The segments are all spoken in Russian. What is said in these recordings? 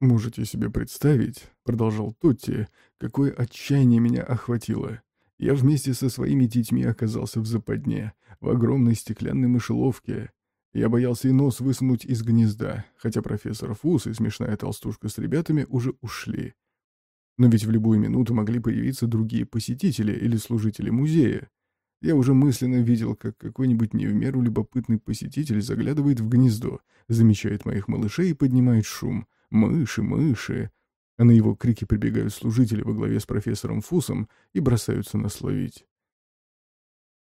«Можете себе представить», — продолжал Тотти, — «какое отчаяние меня охватило. Я вместе со своими детьми оказался в западне, в огромной стеклянной мышеловке. Я боялся и нос высунуть из гнезда, хотя профессор Фус и смешная толстушка с ребятами уже ушли. Но ведь в любую минуту могли появиться другие посетители или служители музея. Я уже мысленно видел, как какой-нибудь не в меру любопытный посетитель заглядывает в гнездо, замечает моих малышей и поднимает шум. «Мыши, мыши!» А на его крики прибегают служители во главе с профессором Фусом и бросаются нас ловить.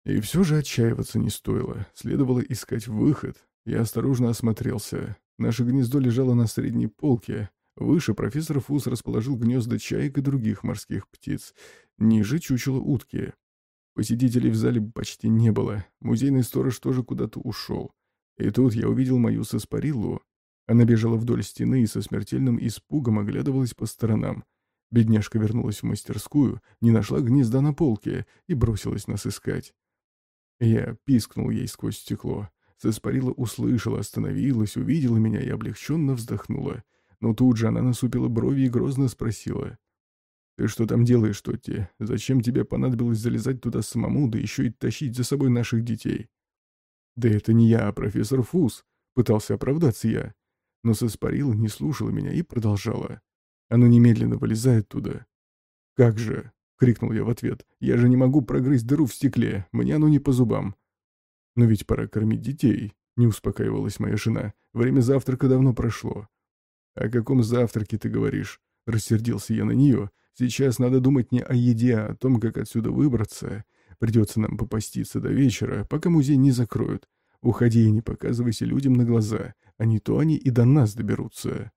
И все же отчаиваться не стоило. Следовало искать выход. Я осторожно осмотрелся. Наше гнездо лежало на средней полке. Выше профессор Фус расположил гнезда чаек и других морских птиц. Ниже чучело утки. Посетителей в зале почти не было. Музейный сторож тоже куда-то ушел. И тут я увидел мою саспариллу. Она бежала вдоль стены и со смертельным испугом оглядывалась по сторонам. Бедняжка вернулась в мастерскую, не нашла гнезда на полке и бросилась нас искать. Я пискнул ей сквозь стекло. Саспарила услышала, остановилась, увидела меня и облегченно вздохнула. Но тут же она насупила брови и грозно спросила. «Ты что там делаешь, Тотти? Зачем тебе понадобилось залезать туда самому, да еще и тащить за собой наших детей?» «Да это не я, а профессор Фус», — пытался оправдаться я. Но Саспарила не слушала меня и продолжала. Оно немедленно вылезает туда. «Как же?» — крикнул я в ответ. «Я же не могу прогрызть дыру в стекле, мне оно не по зубам». «Но ведь пора кормить детей», — не успокаивалась моя жена. «Время завтрака давно прошло». «О каком завтраке ты говоришь?» — рассердился я на нее. Сейчас надо думать не о еде, а о том, как отсюда выбраться. Придется нам попаститься до вечера, пока музей не закроют. Уходи и не показывайся людям на глаза, а не то они и до нас доберутся.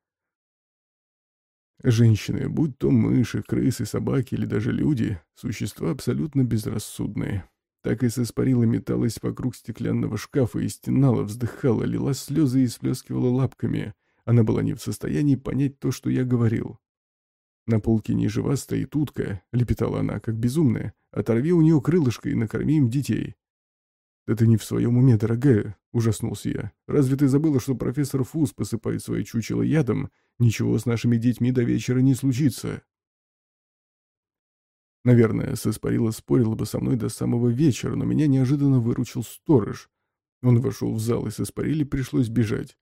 Женщины, будь то мыши, крысы, собаки или даже люди, существа абсолютно безрассудные. Так и соспарила металась вокруг стеклянного шкафа и стенала, вздыхала, лила слезы и сплескивала лапками. Она была не в состоянии понять то, что я говорил. «На полке ниже вас стоит утка», — лепетала она, как безумная. «Оторви у нее крылышко и накорми им детей». «Да ты не в своем уме, дорогая», — ужаснулся я. «Разве ты забыла, что профессор Фус посыпает свои чучело ядом? Ничего с нашими детьми до вечера не случится». Наверное, Саспарила спорила бы со мной до самого вечера, но меня неожиданно выручил сторож. Он вошел в зал, и Саспариле пришлось бежать.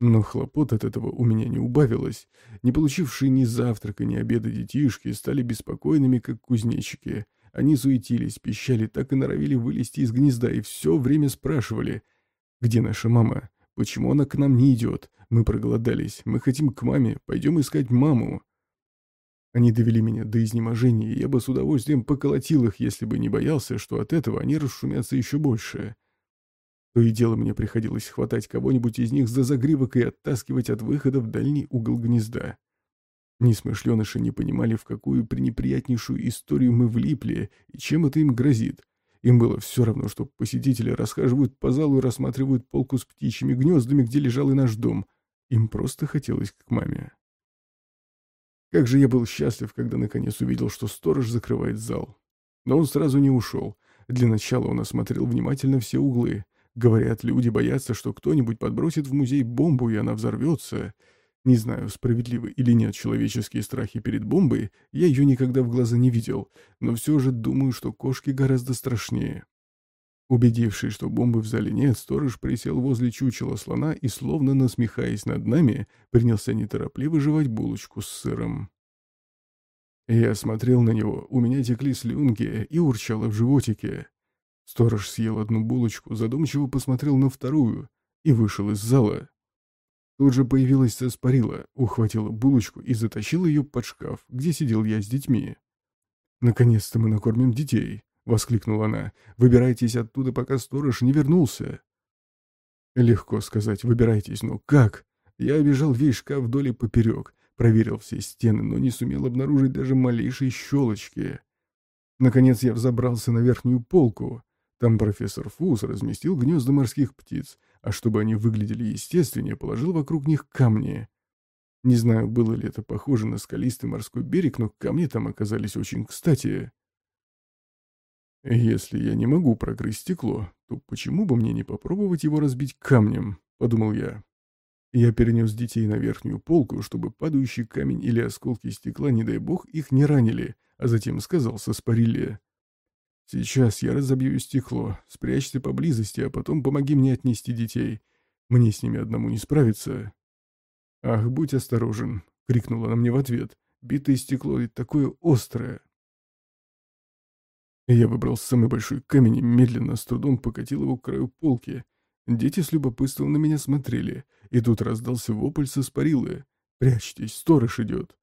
Но хлопот от этого у меня не убавилось. Не получившие ни завтрака, ни обеда детишки стали беспокойными, как кузнечики. Они суетились, пищали, так и норовили вылезти из гнезда и все время спрашивали, «Где наша мама? Почему она к нам не идет? Мы проголодались, мы хотим к маме, пойдем искать маму». Они довели меня до изнеможения, и я бы с удовольствием поколотил их, если бы не боялся, что от этого они расшумятся еще больше. То и дело мне приходилось хватать кого-нибудь из них за загривок и оттаскивать от выхода в дальний угол гнезда. Несмышленыши не понимали, в какую пренеприятнейшую историю мы влипли и чем это им грозит. Им было все равно, что посетители расхаживают по залу и рассматривают полку с птичьими гнездами, где лежал и наш дом. Им просто хотелось к маме. Как же я был счастлив, когда наконец увидел, что сторож закрывает зал. Но он сразу не ушел. Для начала он осмотрел внимательно все углы, Говорят, люди боятся, что кто-нибудь подбросит в музей бомбу, и она взорвется. Не знаю, справедливы или нет человеческие страхи перед бомбой, я ее никогда в глаза не видел, но все же думаю, что кошки гораздо страшнее. Убедившись, что бомбы в зале нет, сторож присел возле чучела слона и, словно насмехаясь над нами, принялся неторопливо жевать булочку с сыром. Я смотрел на него, у меня текли слюнки и урчало в животике. Сторож съел одну булочку, задумчиво посмотрел на вторую и вышел из зала. Тут же появилась Саспарила, ухватила булочку и затащила ее под шкаф, где сидел я с детьми. «Наконец-то мы накормим детей!» — воскликнула она. «Выбирайтесь оттуда, пока сторож не вернулся!» Легко сказать «выбирайтесь», но как? Я обежал весь шкаф вдоль и поперек, проверил все стены, но не сумел обнаружить даже малейшей щелочки. Наконец я взобрался на верхнюю полку. Там профессор Фус разместил гнезда морских птиц, а чтобы они выглядели естественнее, положил вокруг них камни. Не знаю, было ли это похоже на скалистый морской берег, но камни там оказались очень кстати. «Если я не могу прогрызть стекло, то почему бы мне не попробовать его разбить камнем?» — подумал я. Я перенес детей на верхнюю полку, чтобы падающий камень или осколки стекла, не дай бог, их не ранили, а затем сказал со спарилия. «Сейчас я разобью стекло, спрячься поблизости, а потом помоги мне отнести детей. Мне с ними одному не справиться». «Ах, будь осторожен!» — крикнула она мне в ответ. «Битое стекло ведь такое острое!» Я выбрал самый большой камень и медленно, с трудом покатил его к краю полки. Дети с любопытством на меня смотрели, и тут раздался вопль со спарилы. «Прячьтесь, сторож идет!»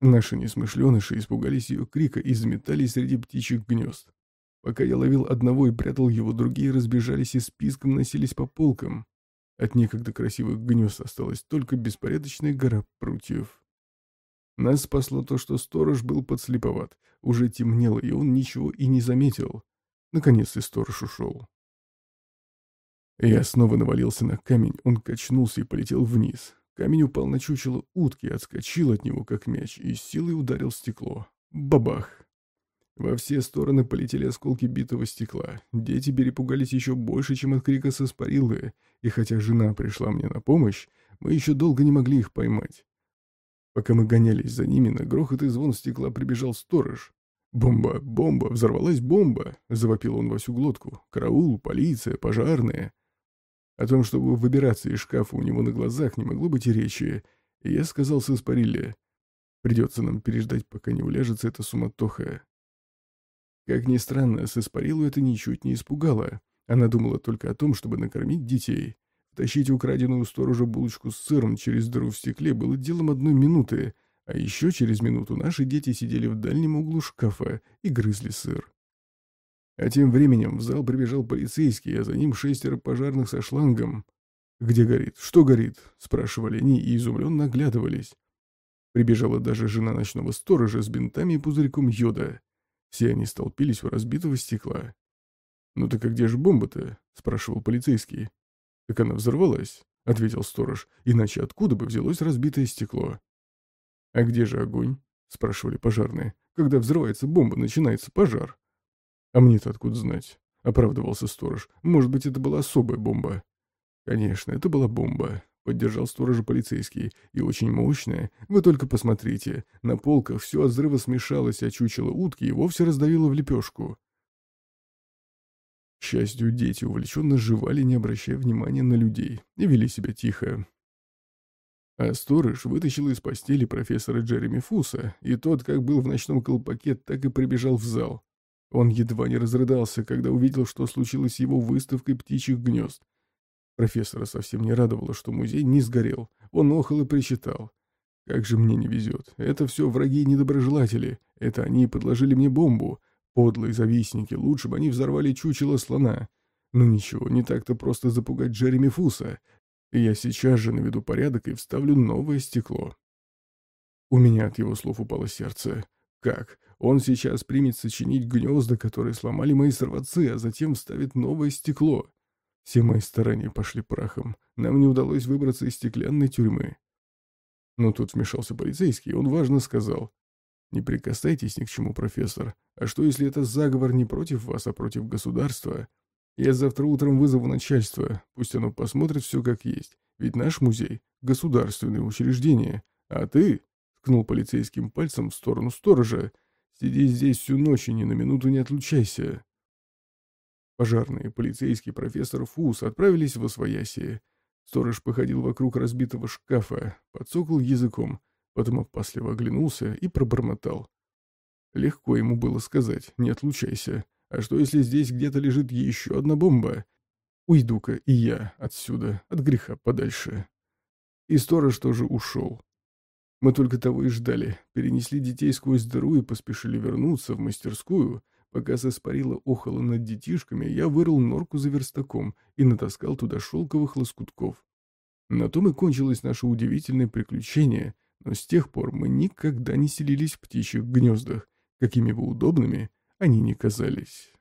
Наши несмышленыши испугались ее крика и заметались среди птичьих гнезд. Пока я ловил одного и прятал его, другие разбежались и списком носились по полкам. От некогда красивых гнезд осталась только беспорядочная гора прутьев. Нас спасло то, что сторож был подслеповат. Уже темнело, и он ничего и не заметил. Наконец и сторож ушел. Я снова навалился на камень, он качнулся и полетел вниз. Камень упал на чучело утки, отскочил от него, как мяч, и силой ударил стекло. Бабах! Во все стороны полетели осколки битого стекла. Дети перепугались еще больше, чем от крика соспарилы, и хотя жена пришла мне на помощь, мы еще долго не могли их поймать. Пока мы гонялись за ними, на грохот и звон стекла прибежал сторож. «Бомба! Бомба! Взорвалась бомба!» — завопил он во всю глотку. «Караул! Полиция! Пожарные!» О том, чтобы выбираться из шкафа у него на глазах, не могло быть и речи. И я сказал с Придется нам переждать, пока не уляжется эта суматоха. Как ни странно, Сеспарилу это ничуть не испугало. Она думала только о том, чтобы накормить детей. Тащить украденную сторожа булочку с сыром через дыру в стекле было делом одной минуты, а еще через минуту наши дети сидели в дальнем углу шкафа и грызли сыр. А тем временем в зал прибежал полицейский, а за ним шестеро пожарных со шлангом. «Где горит? Что горит?» — спрашивали они и изумленно оглядывались. Прибежала даже жена ночного сторожа с бинтами и пузырьком йода. Все они столпились у разбитого стекла. «Ну так а где же бомба-то?» — спрашивал полицейский. «Так она взорвалась», — ответил сторож, «иначе откуда бы взялось разбитое стекло?» «А где же огонь?» — спрашивали пожарные. «Когда взрывается бомба, начинается пожар». «А мне-то откуда знать?» — оправдывался сторож. «Может быть, это была особая бомба?» «Конечно, это была бомба», — поддержал сторожа полицейский. «И очень мощная. Вы только посмотрите. На полках все от взрыва смешалось, а чучело утки и вовсе раздавило в лепешку». К счастью, дети увлеченно жевали, не обращая внимания на людей, и вели себя тихо. А сторож вытащил из постели профессора Джереми Фуса, и тот, как был в ночном колпаке, так и прибежал в зал. Он едва не разрыдался, когда увидел, что случилось с его выставкой птичьих гнезд. Профессора совсем не радовало, что музей не сгорел. Он охал и причитал. «Как же мне не везет. Это все враги и недоброжелатели. Это они подложили мне бомбу. Подлые завистники. Лучше бы они взорвали чучело слона. Ну ничего, не так-то просто запугать Джереми Фуса. Я сейчас же наведу порядок и вставлю новое стекло». У меня от его слов упало сердце. Как? Он сейчас примется чинить гнезда, которые сломали мои сорвацы, а затем вставит новое стекло. Все мои старания пошли прахом. Нам не удалось выбраться из стеклянной тюрьмы. Но тут вмешался полицейский, и он важно сказал. «Не прикасайтесь ни к чему, профессор. А что, если это заговор не против вас, а против государства? Я завтра утром вызову начальство. Пусть оно посмотрит все как есть. Ведь наш музей — государственное учреждение. А ты, — ткнул полицейским пальцем в сторону сторожа, — Сиди здесь всю ночь и ни на минуту не отлучайся. Пожарные, полицейский, профессор Фус отправились в Освоясье. Сторож походил вокруг разбитого шкафа, подсокал языком, потом опасливо оглянулся и пробормотал. Легко ему было сказать «не отлучайся». А что, если здесь где-то лежит еще одна бомба? Уйду-ка и я отсюда, от греха подальше. И сторож тоже ушел. Мы только того и ждали. Перенесли детей сквозь дыру и поспешили вернуться в мастерскую. Пока заспарила охала над детишками, я вырыл норку за верстаком и натаскал туда шелковых лоскутков. На том и кончилось наше удивительное приключение, но с тех пор мы никогда не селились в птичьих гнездах, какими бы удобными они ни казались.